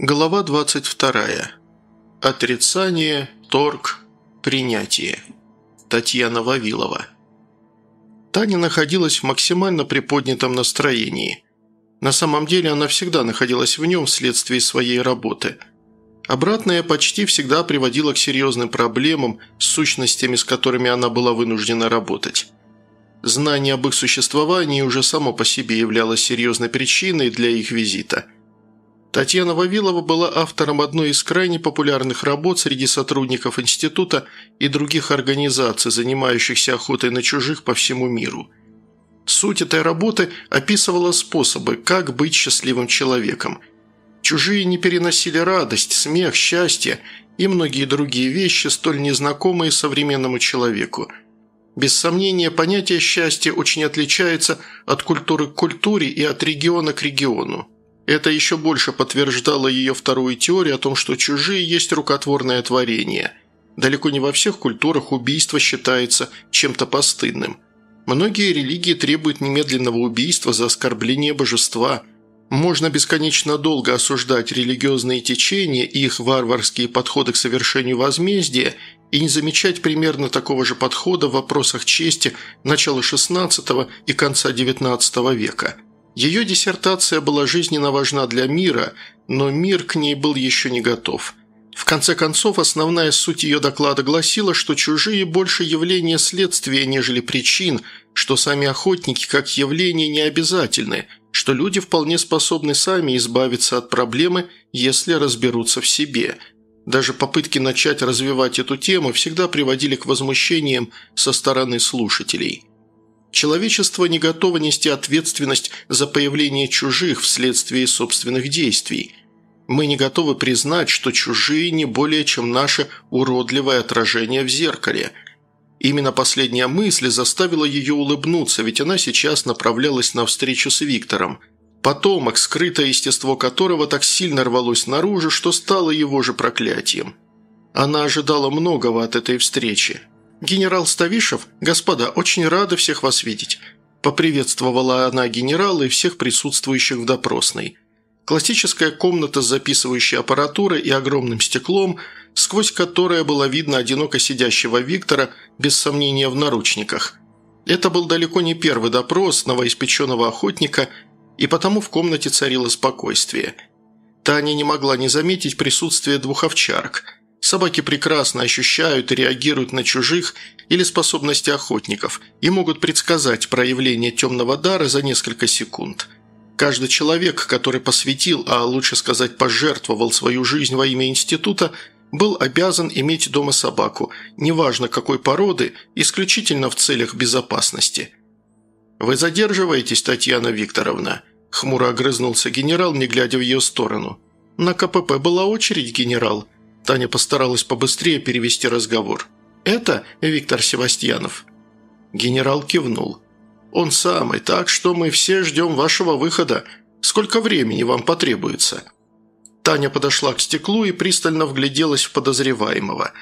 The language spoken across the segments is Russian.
Глава 22. Отрицание, торг, принятие. Татьяна Вавилова. Таня находилась в максимально приподнятом настроении. На самом деле она всегда находилась в нем вследствие своей работы. Обратное почти всегда приводило к серьезным проблемам с сущностями, с которыми она была вынуждена работать. Знание об их существовании уже само по себе являлось серьезной причиной для их визита – Татьяна Вавилова была автором одной из крайне популярных работ среди сотрудников института и других организаций, занимающихся охотой на чужих по всему миру. Суть этой работы описывала способы, как быть счастливым человеком. Чужие не переносили радость, смех, счастье и многие другие вещи, столь незнакомые современному человеку. Без сомнения, понятие счастья очень отличается от культуры к культуре и от региона к региону. Это еще больше подтверждало ее вторую теорию о том, что чужие есть рукотворное творение. Далеко не во всех культурах убийство считается чем-то постыдным. Многие религии требуют немедленного убийства за оскорбление божества. Можно бесконечно долго осуждать религиозные течения и их варварские подходы к совершению возмездия и не замечать примерно такого же подхода в вопросах чести начала XVI и конца XIX века – ее диссертация была жизненно важна для мира, но мир к ней был еще не готов. В конце концов, основная суть ее доклада гласила, что чужие больше явления следствия, нежели причин, что сами охотники как явление не обязательны, что люди вполне способны сами избавиться от проблемы, если разберутся в себе. Даже попытки начать развивать эту тему всегда приводили к возмущениям со стороны слушателей – Человечество не готово нести ответственность за появление чужих вследствие собственных действий. Мы не готовы признать, что чужие не более чем наше уродливое отражение в зеркале. Именно последняя мысль заставила ее улыбнуться, ведь она сейчас направлялась на встречу с Виктором. Потомок, скрытое естество которого так сильно рвалось наружу, что стало его же проклятием. Она ожидала многого от этой встречи. «Генерал Ставишев, господа, очень рада всех вас видеть», – поприветствовала она генерала и всех присутствующих в допросной. Классическая комната с записывающей аппаратурой и огромным стеклом, сквозь которое было видно одиноко сидящего Виктора, без сомнения в наручниках. Это был далеко не первый допрос новоиспеченного охотника, и потому в комнате царило спокойствие. Таня не могла не заметить присутствие двух овчарок – Собаки прекрасно ощущают и реагируют на чужих или способности охотников и могут предсказать проявление темного дара за несколько секунд. Каждый человек, который посвятил, а лучше сказать пожертвовал свою жизнь во имя института, был обязан иметь дома собаку, неважно какой породы, исключительно в целях безопасности. «Вы задерживаетесь, Татьяна Викторовна?» – хмуро огрызнулся генерал, не глядя в ее сторону. «На КПП была очередь, генерал», Таня постаралась побыстрее перевести разговор. «Это Виктор Севастьянов?» Генерал кивнул. «Он самый, так что мы все ждем вашего выхода. Сколько времени вам потребуется?» Таня подошла к стеклу и пристально вгляделась в подозреваемого.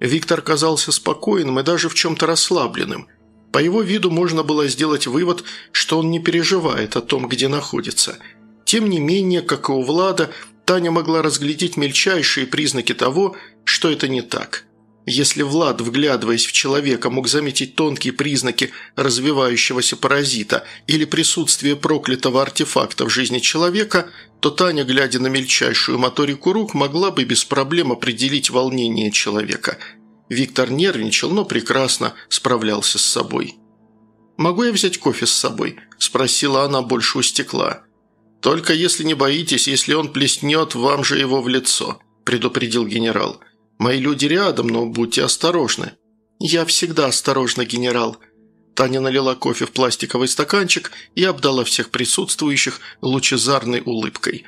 Виктор казался спокойным и даже в чем-то расслабленным. По его виду можно было сделать вывод, что он не переживает о том, где находится. Тем не менее, как и у Влада, Таня могла разглядеть мельчайшие признаки того, что это не так. Если Влад, вглядываясь в человека, мог заметить тонкие признаки развивающегося паразита или присутствие проклятого артефакта в жизни человека, то Таня, глядя на мельчайшую моторику рук, могла бы без проблем определить волнение человека. Виктор нервничал, но прекрасно справлялся с собой. «Могу я взять кофе с собой?» – спросила она больше у стекла. «Только если не боитесь, если он плеснет вам же его в лицо», – предупредил генерал. «Мои люди рядом, но будьте осторожны». «Я всегда осторожна, генерал». Таня налила кофе в пластиковый стаканчик и обдала всех присутствующих лучезарной улыбкой.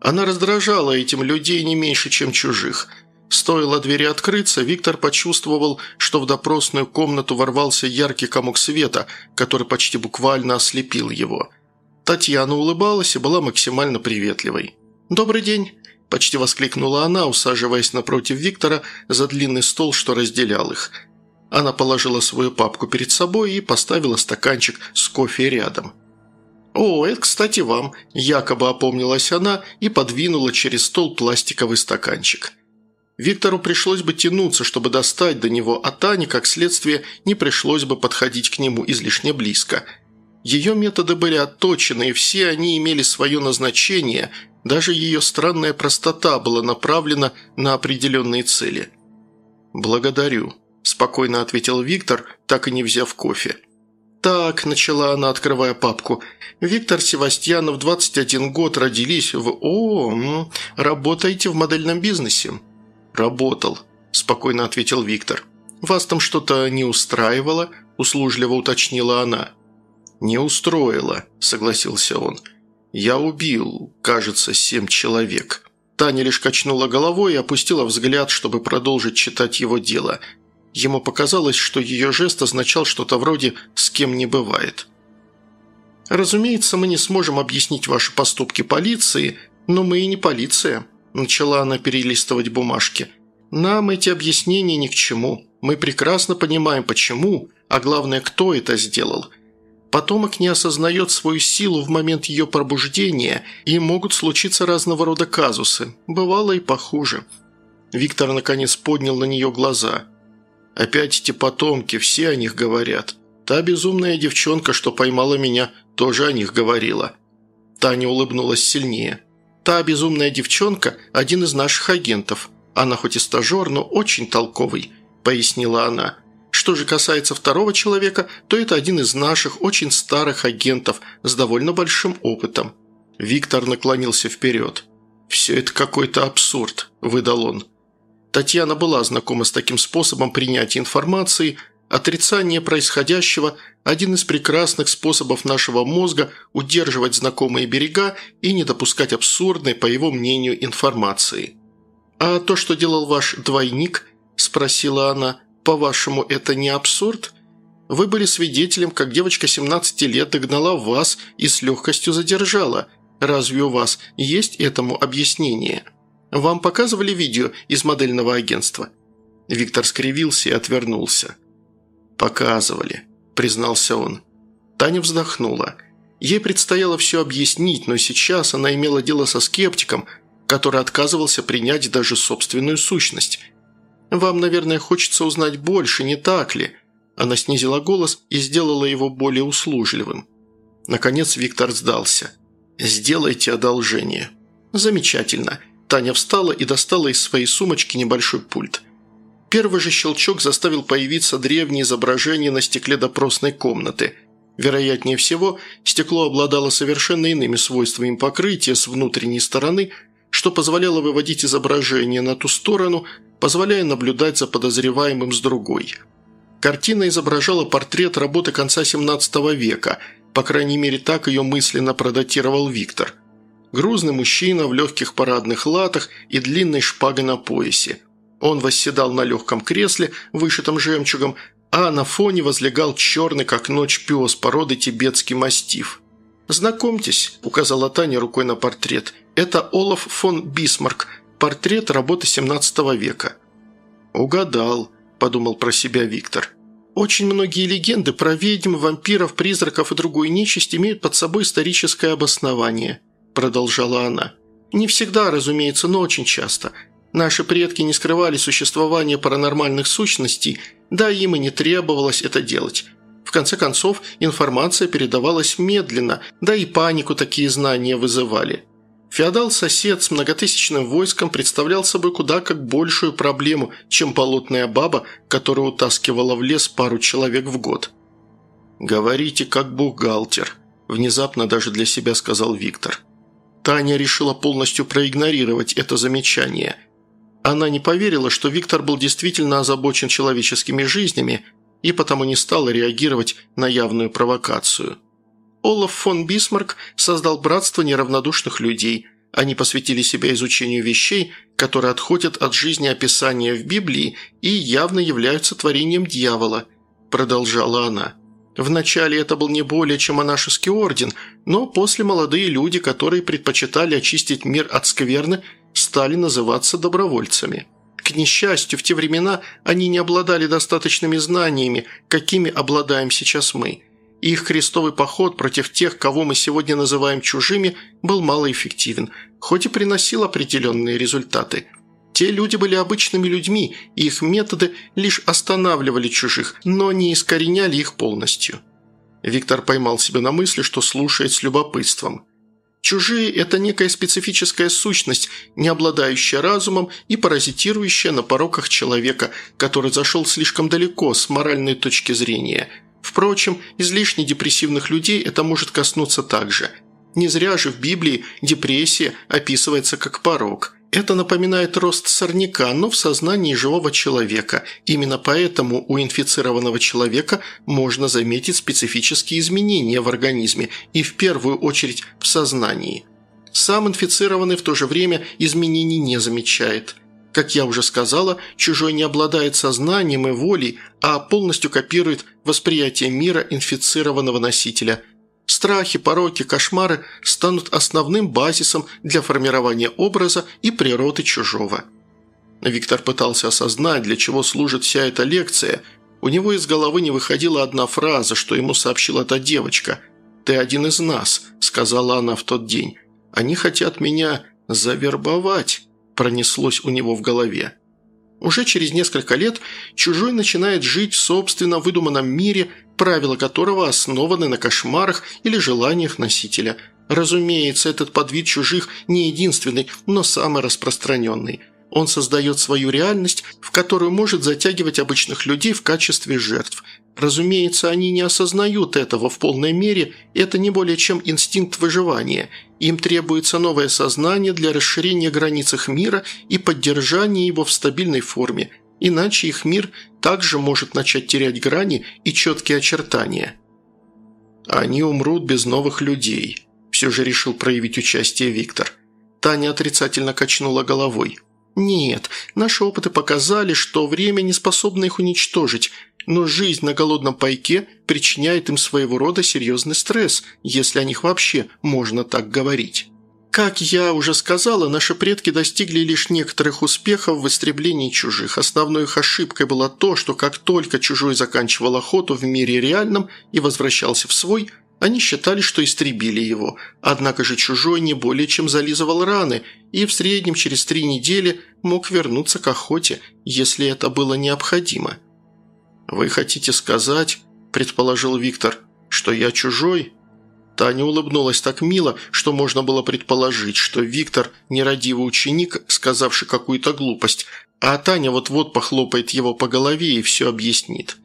Она раздражала этим людей не меньше, чем чужих. Стоило двери открыться, Виктор почувствовал, что в допросную комнату ворвался яркий комок света, который почти буквально ослепил его – Татьяна улыбалась и была максимально приветливой. «Добрый день!» – почти воскликнула она, усаживаясь напротив Виктора за длинный стол, что разделял их. Она положила свою папку перед собой и поставила стаканчик с кофе рядом. «О, это, кстати, вам», – якобы опомнилась она и подвинула через стол пластиковый стаканчик. Виктору пришлось бы тянуться, чтобы достать до него, а Тане, как следствие, не пришлось бы подходить к нему излишне близко. Ее методы были отточены, и все они имели свое назначение, даже ее странная простота была направлена на определенные цели. «Благодарю», – спокойно ответил Виктор, так и не взяв кофе. «Так», – начала она, открывая папку, – «Виктор Севастьянов, 21 год, родились в... О, работаете в модельном бизнесе?» «Работал», – спокойно ответил Виктор. «Вас там что-то не устраивало?» – услужливо уточнила она. «Не устроило», – согласился он. «Я убил, кажется, семь человек». Таня лишь качнула головой и опустила взгляд, чтобы продолжить читать его дело – Ему показалось, что ее жест означал что-то вроде «с кем не бывает». «Разумеется, мы не сможем объяснить ваши поступки полиции, но мы и не полиция», – начала она перелистывать бумажки. «Нам эти объяснения ни к чему. Мы прекрасно понимаем, почему, а главное, кто это сделал. Потомок не осознает свою силу в момент ее пробуждения, и могут случиться разного рода казусы. Бывало и похуже». Виктор, наконец, поднял на нее глаза – Опять эти потомки, все о них говорят. Та безумная девчонка, что поймала меня, тоже о них говорила». Таня улыбнулась сильнее. «Та безумная девчонка – один из наших агентов. Она хоть и стажер, но очень толковый», – пояснила она. «Что же касается второго человека, то это один из наших очень старых агентов с довольно большим опытом». Виктор наклонился вперед. «Все это какой-то абсурд», – выдал он. Татьяна была знакома с таким способом принятия информации. Отрицание происходящего – один из прекрасных способов нашего мозга удерживать знакомые берега и не допускать абсурдной, по его мнению, информации. «А то, что делал ваш двойник?» – спросила она. «По-вашему, это не абсурд? Вы были свидетелем, как девочка 17 лет догнала вас и с легкостью задержала. Разве у вас есть этому объяснение?» Вам показывали видео из модельного агентства?» Виктор скривился и отвернулся. «Показывали», – признался он. Таня вздохнула. Ей предстояло все объяснить, но сейчас она имела дело со скептиком, который отказывался принять даже собственную сущность. «Вам, наверное, хочется узнать больше, не так ли?» Она снизила голос и сделала его более услужливым. Наконец Виктор сдался. «Сделайте одолжение». «Замечательно. Таня встала и достала из своей сумочки небольшой пульт. Первый же щелчок заставил появиться древнее изображение на стекле допросной комнаты. Вероятнее всего, стекло обладало совершенно иными свойствами покрытия с внутренней стороны, что позволяло выводить изображение на ту сторону, позволяя наблюдать за подозреваемым с другой. Картина изображала портрет работы конца 17 века, по крайней мере так ее мысленно продатировал Виктор – Грузный мужчина в легких парадных латах и длинной шпагой на поясе. Он восседал на легком кресле, вышитом жемчугом, а на фоне возлегал черный, как ночь, пес породы тибетский мастиф. «Знакомьтесь», – указала Таня рукой на портрет, – «это Олаф фон Бисмарк, портрет работы 17 века». «Угадал», – подумал про себя Виктор. Очень многие легенды про ведьм, вампиров, призраков и другую нечисть имеют под собой историческое обоснование –– продолжала она. «Не всегда, разумеется, но очень часто. Наши предки не скрывали существование паранормальных сущностей, да им и не требовалось это делать. В конце концов, информация передавалась медленно, да и панику такие знания вызывали. Феодал-сосед с многотысячным войском представлял собой куда как большую проблему, чем болотная баба, которая утаскивала в лес пару человек в год. «Говорите, как бухгалтер», – внезапно даже для себя сказал Виктор. Таня решила полностью проигнорировать это замечание. Она не поверила, что Виктор был действительно озабочен человеческими жизнями и потому не стала реагировать на явную провокацию. Олаф фон Бисмарк создал братство неравнодушных людей. Они посвятили себя изучению вещей, которые отходят от жизни описания в Библии и явно являются творением дьявола, продолжала она. Вначале это был не более чем монашеский орден, но после молодые люди, которые предпочитали очистить мир от скверны, стали называться добровольцами. К несчастью, в те времена они не обладали достаточными знаниями, какими обладаем сейчас мы. Их крестовый поход против тех, кого мы сегодня называем чужими, был малоэффективен, хоть и приносил определенные результаты. Те люди были обычными людьми, и их методы лишь останавливали чужих, но не искореняли их полностью. Виктор поймал себя на мысли, что слушает с любопытством. Чужие – это некая специфическая сущность, не обладающая разумом и паразитирующая на пороках человека, который зашел слишком далеко с моральной точки зрения. Впрочем, излишне депрессивных людей это может коснуться также. Не зря же в Библии депрессия описывается как порок – это напоминает рост сорняка, но в сознании живого человека. Именно поэтому у инфицированного человека можно заметить специфические изменения в организме и в первую очередь в сознании. Сам инфицированный в то же время изменений не замечает. Как я уже сказала, чужой не обладает сознанием и волей, а полностью копирует восприятие мира инфицированного носителя – Страхи, пороки, кошмары станут основным базисом для формирования образа и природы чужого. Виктор пытался осознать, для чего служит вся эта лекция. У него из головы не выходила одна фраза, что ему сообщила та девочка. «Ты один из нас», – сказала она в тот день. «Они хотят меня завербовать», – пронеслось у него в голове. Уже через несколько лет чужой начинает жить в собственно выдуманном мире, правила которого основаны на кошмарах или желаниях носителя. Разумеется, этот подвид чужих не единственный, но самый распространенный. Он создает свою реальность, в которую может затягивать обычных людей в качестве жертв. Разумеется, они не осознают этого в полной мере, это не более чем инстинкт выживания. Им требуется новое сознание для расширения границ их мира и поддержания его в стабильной форме, иначе их мир также может начать терять грани и четкие очертания. «Они умрут без новых людей», – все же решил проявить участие Виктор. Таня отрицательно качнула головой. «Нет, наши опыты показали, что время не способно их уничтожить, но жизнь на голодном пайке причиняет им своего рода серьезный стресс, если о них вообще можно так говорить». Как я уже сказала, наши предки достигли лишь некоторых успехов в истреблении чужих. Основной их ошибкой было то, что как только чужой заканчивал охоту в мире реальном и возвращался в свой, они считали, что истребили его. Однако же чужой не более чем зализывал раны и в среднем через три недели мог вернуться к охоте, если это было необходимо. «Вы хотите сказать, – предположил Виктор, – что я чужой?» Таня улыбнулась так мило, что можно было предположить, что Виктор – нерадивый ученик, сказавший какую-то глупость, а Таня вот-вот похлопает его по голове и все объяснит.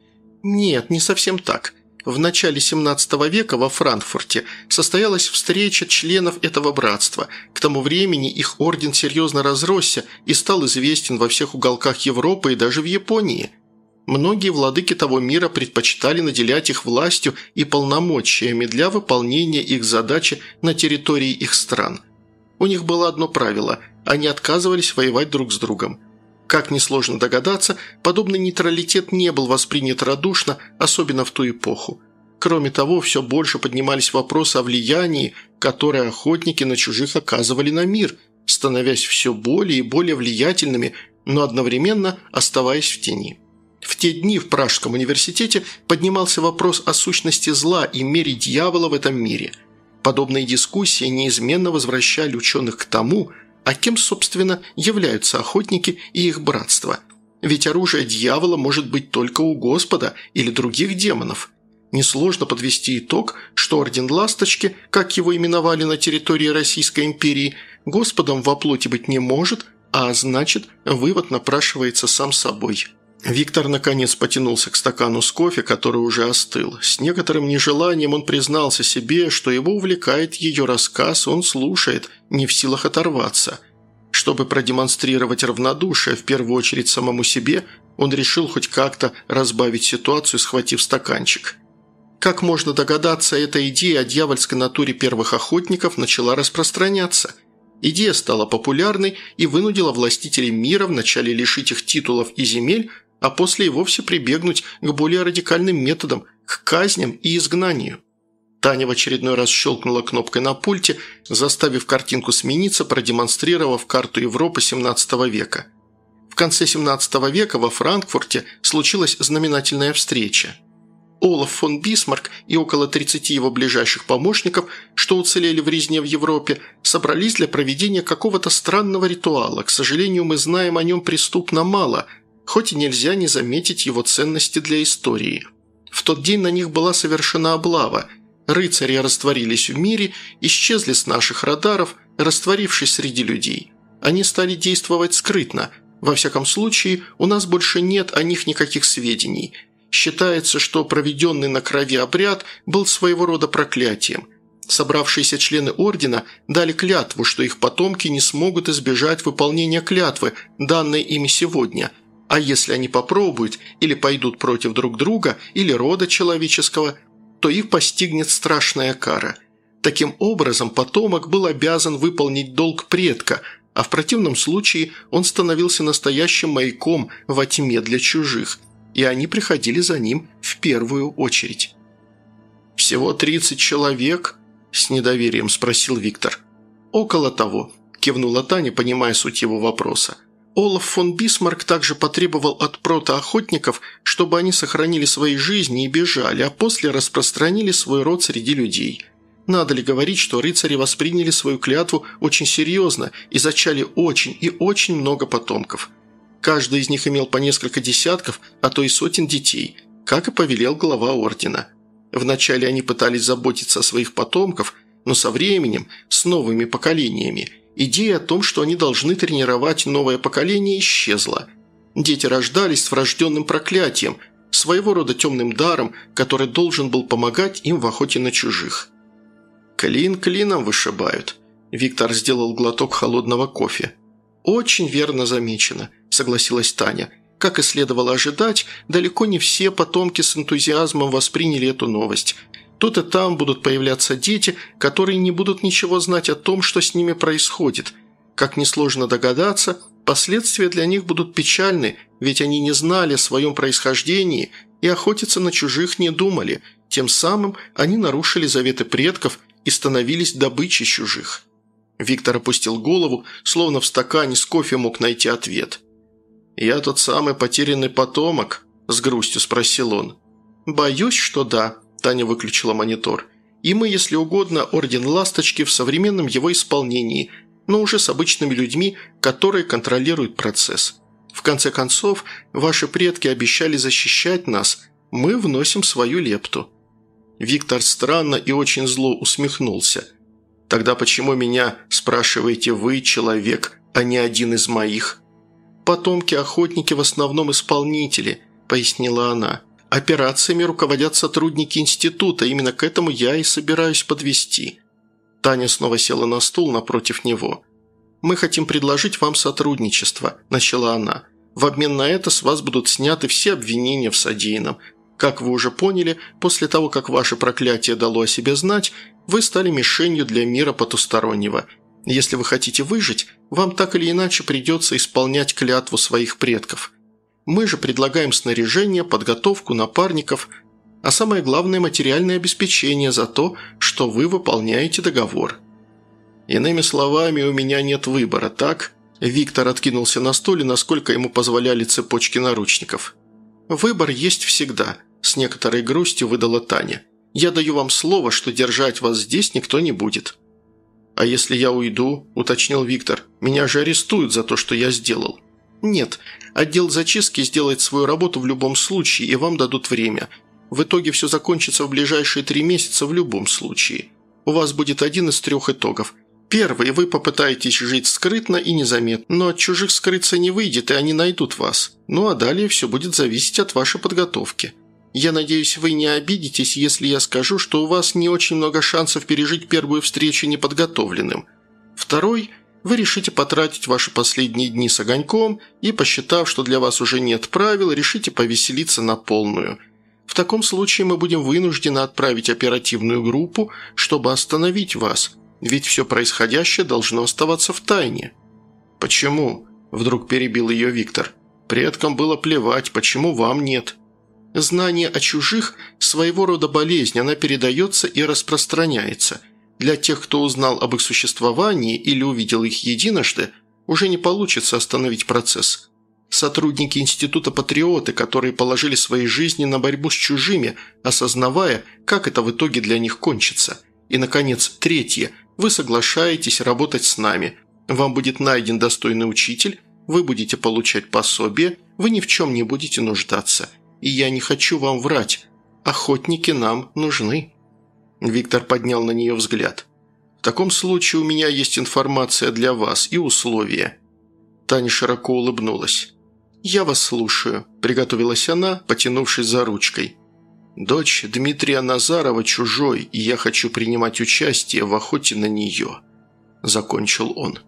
«Нет, не совсем так. В начале 17 века во Франкфурте состоялась встреча членов этого братства. К тому времени их орден серьезно разросся и стал известен во всех уголках Европы и даже в Японии. Многие владыки того мира предпочитали наделять их властью и полномочиями для выполнения их задачи на территории их стран. У них было одно правило – они отказывались воевать друг с другом. Как несложно догадаться, подобный нейтралитет не был воспринят радушно, особенно в ту эпоху. Кроме того, все больше поднимались вопросы о влиянии, которое охотники на чужих оказывали на мир, становясь все более и более влиятельными, но одновременно оставаясь в тени. Те дни в Пражском университете поднимался вопрос о сущности зла и мере дьявола в этом мире. Подобные дискуссии неизменно возвращали ученых к тому, а кем, собственно, являются охотники и их братство. Ведь оружие дьявола может быть только у Господа или других демонов. Несложно подвести итог, что Орден Ласточки, как его именовали на территории Российской империи, Господом во плоти быть не может, а значит, вывод напрашивается сам собой. Виктор наконец потянулся к стакану с кофе, который уже остыл. С некоторым нежеланием он признался себе, что его увлекает ее рассказ, он слушает, не в силах оторваться. Чтобы продемонстрировать равнодушие, в первую очередь самому себе, он решил хоть как-то разбавить ситуацию, схватив стаканчик. Как можно догадаться, эта идея о дьявольской натуре первых охотников начала распространяться – Идея стала популярной и вынудила властителей мира вначале лишить их титулов и земель, а после и вовсе прибегнуть к более радикальным методам, к казням и изгнанию. Таня в очередной раз щелкнула кнопкой на пульте, заставив картинку смениться, продемонстрировав карту Европы 17 века. В конце 17 века во Франкфурте случилась знаменательная встреча. Олаф фон Бисмарк и около 30 его ближайших помощников, что уцелели в резне в Европе, собрались для проведения какого-то странного ритуала. К сожалению, мы знаем о нем преступно мало, хоть и нельзя не заметить его ценности для истории. В тот день на них была совершена облава. Рыцари растворились в мире, исчезли с наших радаров, растворившись среди людей. Они стали действовать скрытно. Во всяком случае, у нас больше нет о них никаких сведений – Считается, что проведенный на крови обряд был своего рода проклятием. Собравшиеся члены ордена дали клятву, что их потомки не смогут избежать выполнения клятвы, данной ими сегодня. А если они попробуют или пойдут против друг друга или рода человеческого, то их постигнет страшная кара. Таким образом, потомок был обязан выполнить долг предка, а в противном случае он становился настоящим маяком во тьме для чужих – и они приходили за ним в первую очередь. «Всего 30 человек?» – с недоверием спросил Виктор. «Около того», – кивнула Таня, понимая суть его вопроса. Олаф фон Бисмарк также потребовал от протоохотников, чтобы они сохранили свои жизни и бежали, а после распространили свой род среди людей. Надо ли говорить, что рыцари восприняли свою клятву очень серьезно и зачали очень и очень много потомков. Каждый из них имел по несколько десятков, а то и сотен детей, как и повелел глава ордена. Вначале они пытались заботиться о своих потомках, но со временем, с новыми поколениями, идея о том, что они должны тренировать новое поколение, исчезла. Дети рождались с врожденным проклятием, своего рода темным даром, который должен был помогать им в охоте на чужих. «Клин клином вышибают», – Виктор сделал глоток холодного кофе. «Очень верно замечено согласилась Таня. Как и следовало ожидать, далеко не все потомки с энтузиазмом восприняли эту новость. Тут и там будут появляться дети, которые не будут ничего знать о том, что с ними происходит. Как несложно догадаться, последствия для них будут печальны, ведь они не знали о своем происхождении и охотиться на чужих не думали. Тем самым они нарушили заветы предков и становились добычей чужих. Виктор опустил голову, словно в стакане с кофе мог найти ответ – «Я тот самый потерянный потомок?» – с грустью спросил он. «Боюсь, что да», – Таня выключила монитор. «И мы, если угодно, Орден Ласточки в современном его исполнении, но уже с обычными людьми, которые контролируют процесс. В конце концов, ваши предки обещали защищать нас, мы вносим свою лепту». Виктор странно и очень зло усмехнулся. «Тогда почему меня, спрашиваете вы, человек, а не один из моих?» потомки-охотники в основном исполнители», – пояснила она. «Операциями руководят сотрудники института, именно к этому я и собираюсь подвести». Таня снова села на стул напротив него. «Мы хотим предложить вам сотрудничество», – начала она. «В обмен на это с вас будут сняты все обвинения в содеянном. Как вы уже поняли, после того, как ваше проклятие дало о себе знать, вы стали мишенью для мира потустороннего – если вы хотите выжить, вам так или иначе придется исполнять клятву своих предков. Мы же предлагаем снаряжение, подготовку напарников, а самое главное – материальное обеспечение за то, что вы выполняете договор. Иными словами, у меня нет выбора, так? Виктор откинулся на стуле, насколько ему позволяли цепочки наручников. «Выбор есть всегда», – с некоторой грустью выдала Таня. «Я даю вам слово, что держать вас здесь никто не будет». «А если я уйду?» – уточнил Виктор. «Меня же арестуют за то, что я сделал». «Нет, отдел зачистки сделает свою работу в любом случае, и вам дадут время. В итоге все закончится в ближайшие три месяца в любом случае. У вас будет один из трех итогов. Первый – вы попытаетесь жить скрытно и незаметно, но от чужих скрыться не выйдет, и они найдут вас. Ну а далее все будет зависеть от вашей подготовки». Я надеюсь, вы не обидитесь, если я скажу, что у вас не очень много шансов пережить первую встречу неподготовленным. Второй – вы решите потратить ваши последние дни с огоньком и, посчитав, что для вас уже нет правил, решите повеселиться на полную. В таком случае мы будем вынуждены отправить оперативную группу, чтобы остановить вас, ведь все происходящее должно оставаться в тайне». «Почему?» – вдруг перебил ее Виктор. «Предкам было плевать, почему вам нет?» Знание о чужих – своего рода болезнь, она передается и распространяется. Для тех, кто узнал об их существовании или увидел их единожды, уже не получится остановить процесс. Сотрудники Института Патриоты, которые положили свои жизни на борьбу с чужими, осознавая, как это в итоге для них кончится. И, наконец, третье. Вы соглашаетесь работать с нами. Вам будет найден достойный учитель, вы будете получать пособие, вы ни в чем не будете нуждаться. И я не хочу вам врать. Охотники нам нужны». Виктор поднял на нее взгляд. «В таком случае у меня есть информация для вас и условия». Таня широко улыбнулась. «Я вас слушаю», – приготовилась она, потянувшись за ручкой. «Дочь Дмитрия Назарова чужой, и я хочу принимать участие в охоте на нее», – закончил он.